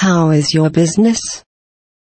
How is your business?